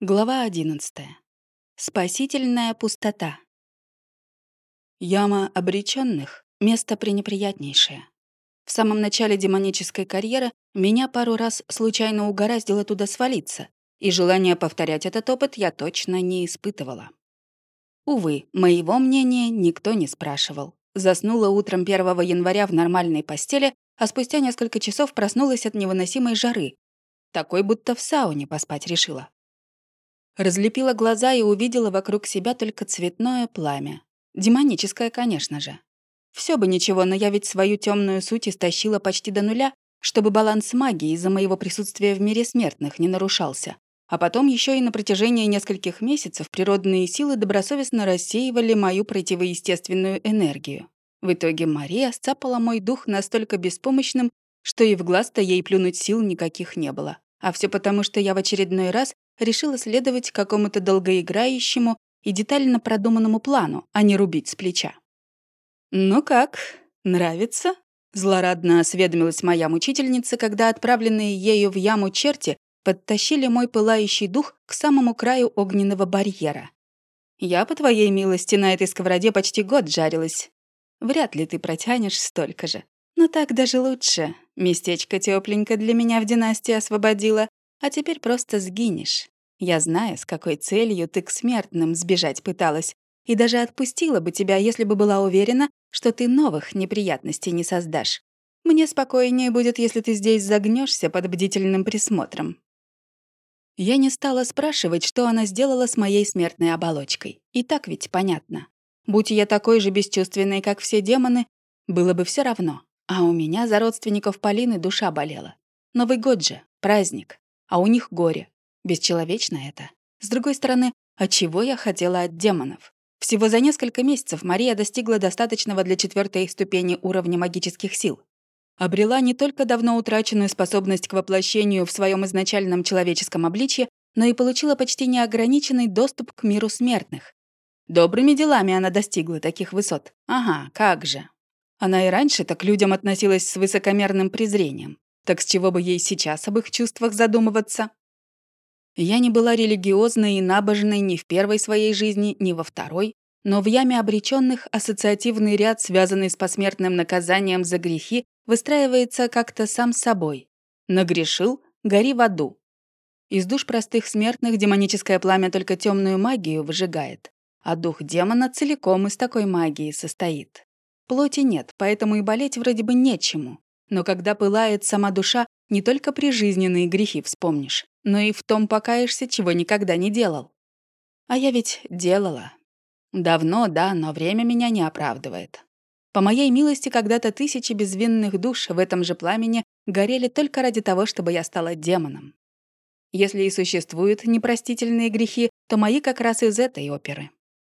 Глава 11. Спасительная пустота. Яма обреченных — место пренеприятнейшее. В самом начале демонической карьеры меня пару раз случайно угораздило туда свалиться, и желания повторять этот опыт я точно не испытывала. Увы, моего мнения никто не спрашивал. Заснула утром 1 января в нормальной постели, а спустя несколько часов проснулась от невыносимой жары. Такой, будто в сауне поспать решила. Разлепила глаза и увидела вокруг себя только цветное пламя. Демоническое, конечно же. Все бы ничего, но я ведь свою темную суть истощила почти до нуля, чтобы баланс магии из-за моего присутствия в мире смертных не нарушался. А потом еще и на протяжении нескольких месяцев природные силы добросовестно рассеивали мою противоестественную энергию. В итоге Мария сцапала мой дух настолько беспомощным, что и в глаз-то ей плюнуть сил никаких не было. А все потому, что я в очередной раз решила следовать какому-то долгоиграющему и детально продуманному плану, а не рубить с плеча. «Ну как, нравится?» — злорадно осведомилась моя мучительница, когда отправленные ею в яму черти подтащили мой пылающий дух к самому краю огненного барьера. «Я, по твоей милости, на этой сковороде почти год жарилась. Вряд ли ты протянешь столько же. Но так даже лучше. Местечко тепленько для меня в династии освободила, а теперь просто сгинешь. Я знаю, с какой целью ты к смертным сбежать пыталась, и даже отпустила бы тебя, если бы была уверена, что ты новых неприятностей не создашь. Мне спокойнее будет, если ты здесь загнешься под бдительным присмотром». Я не стала спрашивать, что она сделала с моей смертной оболочкой. И так ведь понятно. Будь я такой же бесчувственной, как все демоны, было бы все равно. А у меня за родственников Полины душа болела. Новый год же, праздник а у них горе. Бесчеловечно это. С другой стороны, от чего я хотела от демонов? Всего за несколько месяцев Мария достигла достаточного для четвертой ступени уровня магических сил. Обрела не только давно утраченную способность к воплощению в своем изначальном человеческом обличье, но и получила почти неограниченный доступ к миру смертных. Добрыми делами она достигла таких высот. Ага, как же. Она и раньше так людям относилась с высокомерным презрением. Так с чего бы ей сейчас об их чувствах задумываться? Я не была религиозной и набожной ни в первой своей жизни, ни во второй, но в яме обреченных ассоциативный ряд, связанный с посмертным наказанием за грехи, выстраивается как-то сам собой. Нагрешил — гори в аду. Из душ простых смертных демоническое пламя только темную магию выжигает, а дух демона целиком из такой магии состоит. Плоти нет, поэтому и болеть вроде бы нечему. Но когда пылает сама душа, не только прижизненные грехи вспомнишь, но и в том покаешься, чего никогда не делал. А я ведь делала. Давно, да, но время меня не оправдывает. По моей милости, когда-то тысячи безвинных душ в этом же пламени горели только ради того, чтобы я стала демоном. Если и существуют непростительные грехи, то мои как раз из этой оперы.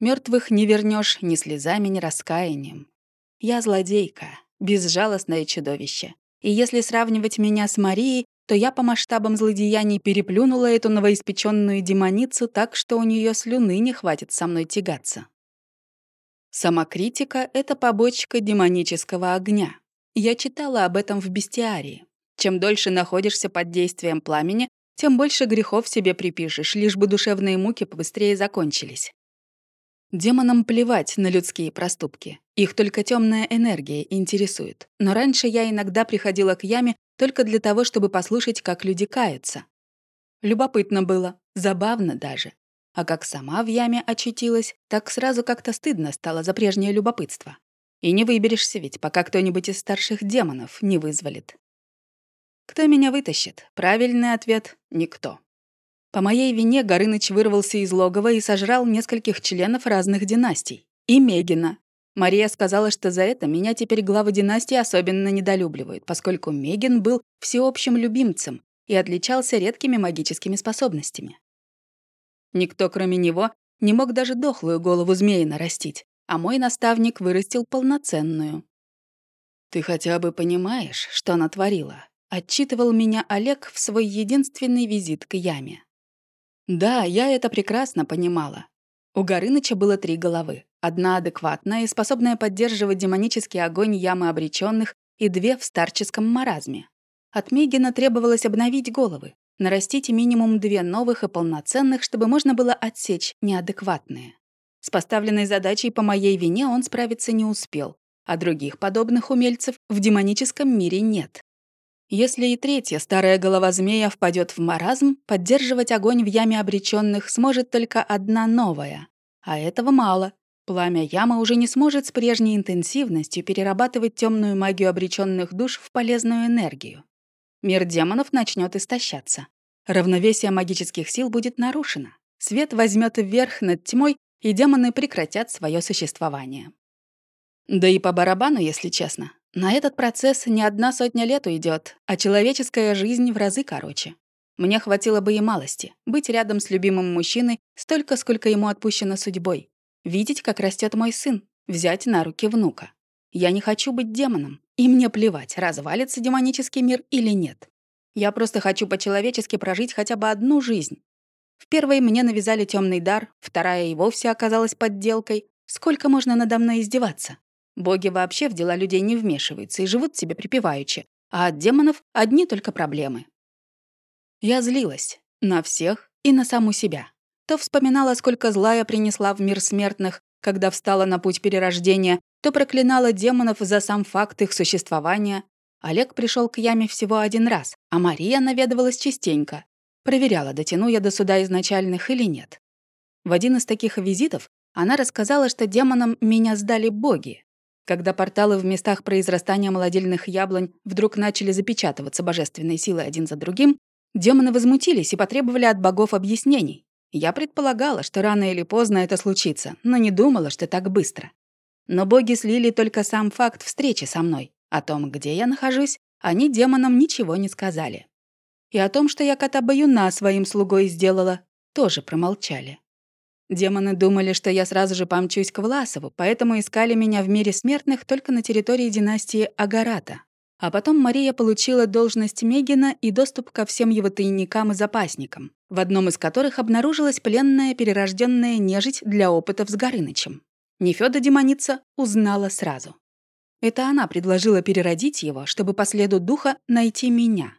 Мертвых не вернешь ни слезами, ни раскаянием. Я злодейка, безжалостное чудовище. И если сравнивать меня с Марией, то я по масштабам злодеяний переплюнула эту новоиспеченную демоницу так, что у нее слюны не хватит со мной тягаться. Самокритика — это побочка демонического огня. Я читала об этом в бестиарии. Чем дольше находишься под действием пламени, тем больше грехов себе припишешь, лишь бы душевные муки побыстрее закончились. Демонам плевать на людские проступки. Их только темная энергия интересует. Но раньше я иногда приходила к яме только для того, чтобы послушать, как люди каются. Любопытно было, забавно даже. А как сама в яме очутилась, так сразу как-то стыдно стало за прежнее любопытство. И не выберешься ведь, пока кто-нибудь из старших демонов не вызволит. Кто меня вытащит? Правильный ответ — никто. По моей вине Горыныч вырвался из логова и сожрал нескольких членов разных династий. И Мегина. Мария сказала, что за это меня теперь главы династии особенно недолюбливают, поскольку Мегин был всеобщим любимцем и отличался редкими магическими способностями. Никто, кроме него, не мог даже дохлую голову змеи нарастить, а мой наставник вырастил полноценную. «Ты хотя бы понимаешь, что она творила?» — отчитывал меня Олег в свой единственный визит к яме. Да, я это прекрасно понимала. У Горыныча было три головы. Одна адекватная и способная поддерживать демонический огонь ямы обреченных, и две в старческом маразме. От Мегина требовалось обновить головы. Нарастить минимум две новых и полноценных, чтобы можно было отсечь неадекватные. С поставленной задачей по моей вине он справиться не успел, а других подобных умельцев в демоническом мире нет. Если и третья старая голова змея впадет в маразм, поддерживать огонь в яме обреченных сможет только одна новая. А этого мало. Пламя ямы уже не сможет с прежней интенсивностью перерабатывать темную магию обреченных душ в полезную энергию. Мир демонов начнет истощаться. Равновесие магических сил будет нарушено. Свет возьмет вверх над тьмой, и демоны прекратят свое существование. Да и по барабану, если честно. На этот процесс не одна сотня лет уйдет, а человеческая жизнь в разы короче. Мне хватило бы и малости — быть рядом с любимым мужчиной столько, сколько ему отпущено судьбой, видеть, как растет мой сын, взять на руки внука. Я не хочу быть демоном, и мне плевать, развалится демонический мир или нет. Я просто хочу по-человечески прожить хотя бы одну жизнь. В первой мне навязали темный дар, вторая и вовсе оказалась подделкой. Сколько можно надо мной издеваться? Боги вообще в дела людей не вмешиваются и живут себе припеваючи, а от демонов одни только проблемы. Я злилась. На всех и на саму себя то вспоминала, сколько зла я принесла в мир смертных, когда встала на путь перерождения, то проклинала демонов за сам факт их существования. Олег пришел к яме всего один раз, а Мария наведывалась частенько. Проверяла, дотяну я до суда изначальных или нет. В один из таких визитов она рассказала, что демонам меня сдали боги. Когда порталы в местах произрастания молодильных яблонь вдруг начали запечатываться божественной силой один за другим, демоны возмутились и потребовали от богов объяснений. Я предполагала, что рано или поздно это случится, но не думала, что так быстро. Но боги слили только сам факт встречи со мной. О том, где я нахожусь, они демонам ничего не сказали. И о том, что я кота-баюна своим слугой сделала, тоже промолчали. Демоны думали, что я сразу же помчусь к Власову, поэтому искали меня в мире смертных только на территории династии Агарата. А потом Мария получила должность Мегина и доступ ко всем его тайникам и запасникам, в одном из которых обнаружилась пленная перерожденная нежить для опытов с Горынычем. Нефёда демоница узнала сразу. Это она предложила переродить его, чтобы по следу духа найти меня.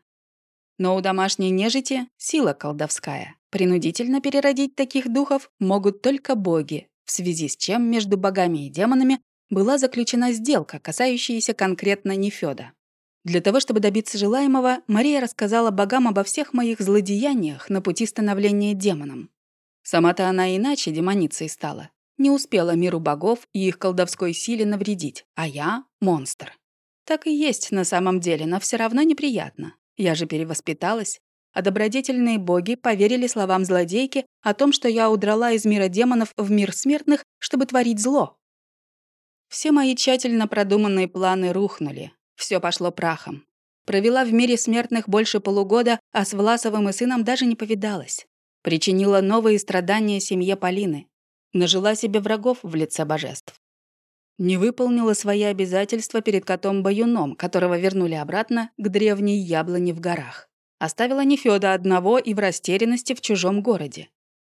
Но у домашней нежити сила колдовская. Принудительно переродить таких духов могут только боги, в связи с чем между богами и демонами была заключена сделка, касающаяся конкретно Нефёда. Для того, чтобы добиться желаемого, Мария рассказала богам обо всех моих злодеяниях на пути становления демоном. Сама-то она иначе демоницей стала. Не успела миру богов и их колдовской силе навредить, а я — монстр. Так и есть на самом деле, но все равно неприятно. Я же перевоспиталась, а добродетельные боги поверили словам злодейки о том, что я удрала из мира демонов в мир смертных, чтобы творить зло. Все мои тщательно продуманные планы рухнули, все пошло прахом. Провела в мире смертных больше полугода, а с Власовым и сыном даже не повидалась. Причинила новые страдания семье Полины. Нажила себе врагов в лице божеств. Не выполнила свои обязательства перед котом-баюном, которого вернули обратно к древней яблоне в горах. Оставила Нефёда одного и в растерянности в чужом городе.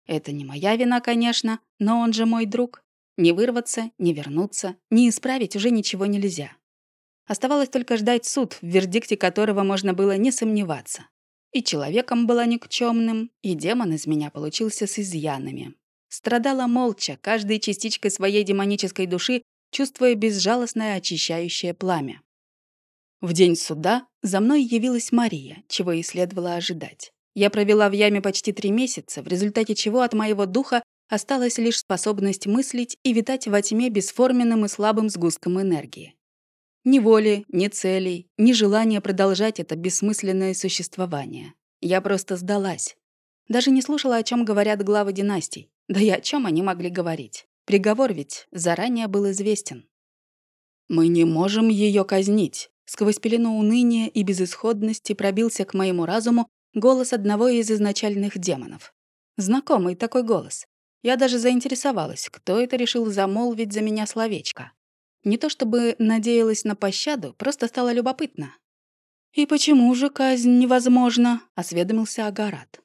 Это не моя вина, конечно, но он же мой друг. Не вырваться, не вернуться, не исправить уже ничего нельзя. Оставалось только ждать суд, в вердикте которого можно было не сомневаться. И человеком была никчемным, и демон из меня получился с изъянами. Страдала молча, каждой частичкой своей демонической души, чувствуя безжалостное очищающее пламя. В день суда за мной явилась Мария, чего и следовало ожидать. Я провела в яме почти три месяца, в результате чего от моего духа осталась лишь способность мыслить и витать во тьме бесформенным и слабым сгустком энергии. Ни воли, ни целей, ни желания продолжать это бессмысленное существование. Я просто сдалась. Даже не слушала, о чем говорят главы династий. Да и о чем они могли говорить. Приговор ведь заранее был известен. «Мы не можем ее казнить», Сквозь пелену уныния и безысходности пробился к моему разуму голос одного из изначальных демонов. Знакомый такой голос. Я даже заинтересовалась, кто это решил замолвить за меня словечко. Не то чтобы надеялась на пощаду, просто стало любопытно. «И почему же казнь невозможна?» — осведомился Агарат.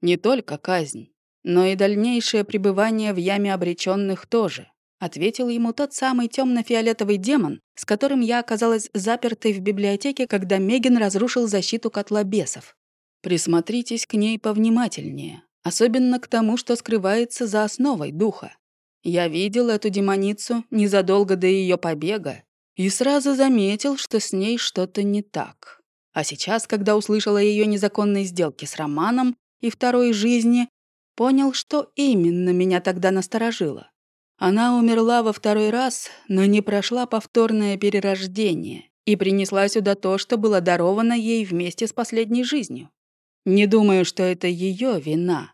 «Не только казнь, но и дальнейшее пребывание в яме обреченных тоже», — ответил ему тот самый темно фиолетовый демон, с которым я оказалась запертой в библиотеке, когда Мегин разрушил защиту котла бесов. Присмотритесь к ней повнимательнее, особенно к тому, что скрывается за основой духа. Я видел эту демоницу незадолго до ее побега и сразу заметил, что с ней что-то не так. А сейчас, когда услышал ее незаконной сделке с Романом и второй жизни, понял, что именно меня тогда насторожило. Она умерла во второй раз, но не прошла повторное перерождение и принесла сюда то, что было даровано ей вместе с последней жизнью. Не думаю, что это ее вина.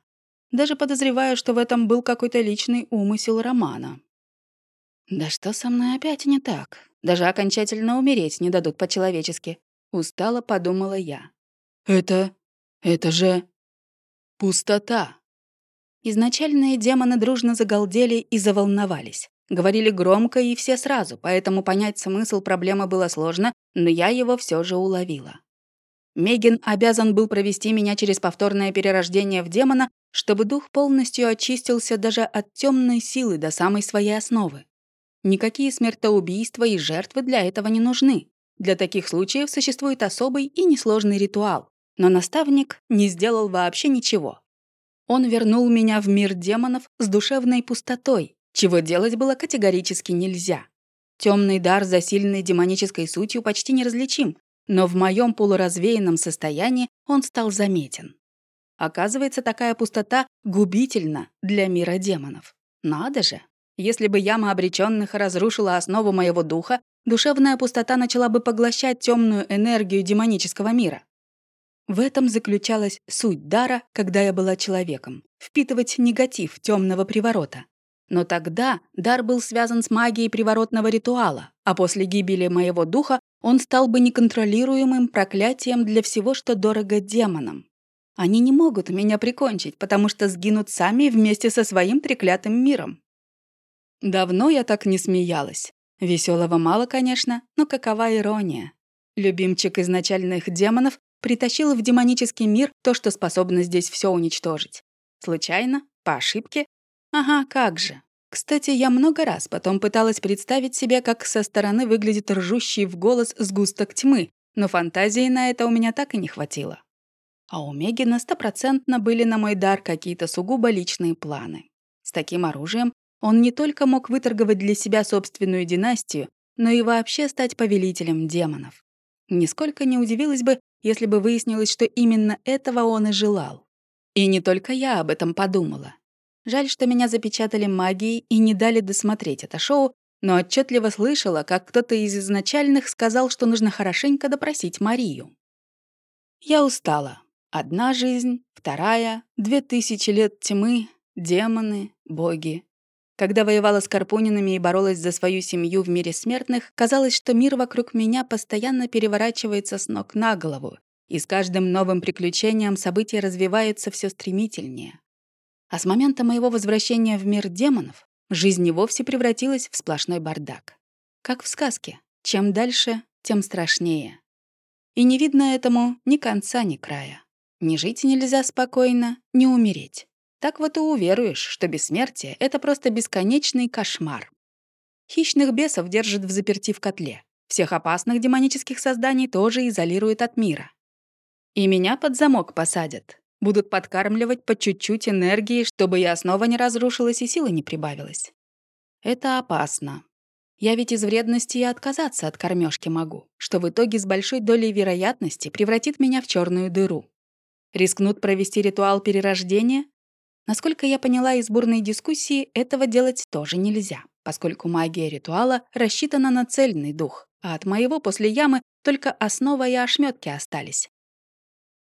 Даже подозреваю, что в этом был какой-то личный умысел Романа. Да что со мной опять не так? Даже окончательно умереть не дадут по-человечески. Устало подумала я. Это... это же... пустота. Изначальные демоны дружно загалдели и заволновались. Говорили громко и все сразу, поэтому понять смысл проблемы было сложно, но я его все же уловила. Мегин обязан был провести меня через повторное перерождение в демона, чтобы дух полностью очистился даже от темной силы до самой своей основы. Никакие смертоубийства и жертвы для этого не нужны. Для таких случаев существует особый и несложный ритуал. Но наставник не сделал вообще ничего. Он вернул меня в мир демонов с душевной пустотой, чего делать было категорически нельзя. Темный дар за сильной демонической сутью почти неразличим, но в моем полуразвеянном состоянии он стал заметен. Оказывается, такая пустота губительна для мира демонов. Надо же! Если бы яма обреченных разрушила основу моего духа, душевная пустота начала бы поглощать темную энергию демонического мира. В этом заключалась суть дара, когда я была человеком — впитывать негатив темного приворота. Но тогда дар был связан с магией приворотного ритуала, а после гибели моего духа он стал бы неконтролируемым проклятием для всего, что дорого демонам. Они не могут меня прикончить, потому что сгинут сами вместе со своим треклятым миром. Давно я так не смеялась. Веселого мало, конечно, но какова ирония. Любимчик изначальных демонов притащил в демонический мир то, что способно здесь все уничтожить. Случайно? По ошибке? Ага, как же. Кстати, я много раз потом пыталась представить себе, как со стороны выглядит ржущий в голос сгусток тьмы, но фантазии на это у меня так и не хватило. А у Мегина стопроцентно были на мой дар какие-то сугубо личные планы. С таким оружием он не только мог выторговать для себя собственную династию, но и вообще стать повелителем демонов. Нисколько не удивилась бы, если бы выяснилось, что именно этого он и желал. И не только я об этом подумала. Жаль, что меня запечатали магией и не дали досмотреть это шоу, но отчетливо слышала, как кто-то из изначальных сказал, что нужно хорошенько допросить Марию. Я устала. Одна жизнь, вторая, две тысячи лет тьмы, демоны, боги. Когда воевала с Карпунинами и боролась за свою семью в мире смертных, казалось, что мир вокруг меня постоянно переворачивается с ног на голову, и с каждым новым приключением события развиваются все стремительнее. А с момента моего возвращения в мир демонов жизнь и вовсе превратилась в сплошной бардак. Как в сказке. Чем дальше, тем страшнее. И не видно этому ни конца, ни края. Не жить нельзя спокойно, не умереть. Так вот и уверуешь, что бессмертие — это просто бесконечный кошмар. Хищных бесов держат в заперти в котле. Всех опасных демонических созданий тоже изолируют от мира. И меня под замок посадят, Будут подкармливать по чуть-чуть энергии, чтобы я снова не разрушилась и силы не прибавилась. Это опасно. Я ведь из вредности и отказаться от кормежки могу, что в итоге с большой долей вероятности превратит меня в черную дыру. Рискнут провести ритуал перерождения? Насколько я поняла из бурной дискуссии, этого делать тоже нельзя, поскольку магия ритуала рассчитана на цельный дух, а от моего после ямы только основа и ошметки остались.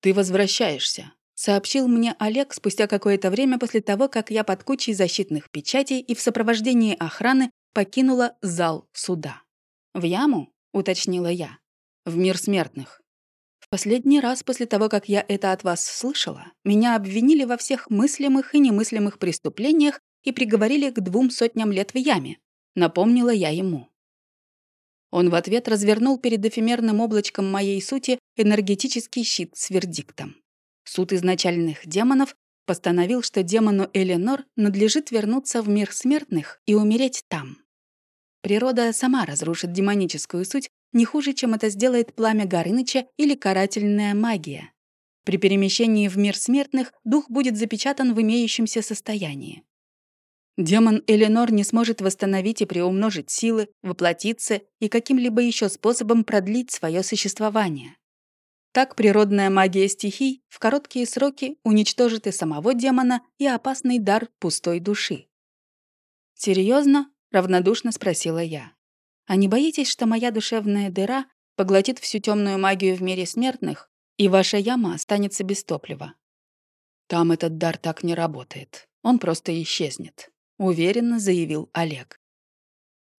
«Ты возвращаешься», сообщил мне Олег спустя какое-то время после того, как я под кучей защитных печатей и в сопровождении охраны покинула зал суда. «В яму?» — уточнила я. «В мир смертных». Последний раз после того, как я это от вас слышала, меня обвинили во всех мыслимых и немыслимых преступлениях и приговорили к двум сотням лет в яме. Напомнила я ему. Он в ответ развернул перед эфемерным облачком моей сути энергетический щит с вердиктом. Суд изначальных демонов постановил, что демону Эленор надлежит вернуться в мир смертных и умереть там. Природа сама разрушит демоническую суть не хуже, чем это сделает пламя Горыныча или карательная магия. При перемещении в мир смертных дух будет запечатан в имеющемся состоянии. Демон Эленор не сможет восстановить и приумножить силы, воплотиться и каким-либо еще способом продлить свое существование. Так природная магия стихий в короткие сроки уничтожит и самого демона, и опасный дар пустой души. Серьезно? равнодушно спросила я. «А не боитесь, что моя душевная дыра поглотит всю темную магию в мире смертных, и ваша яма останется без топлива?» «Там этот дар так не работает. Он просто исчезнет», — уверенно заявил Олег.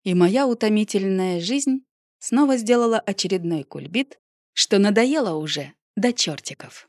И моя утомительная жизнь снова сделала очередной кульбит, что надоело уже до чертиков.